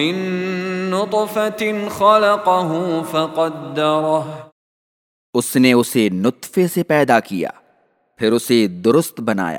من نطفة خلقه فقدره. اس نے اسے نطفے سے پیدا کیا، پھر اسے درست بنایا۔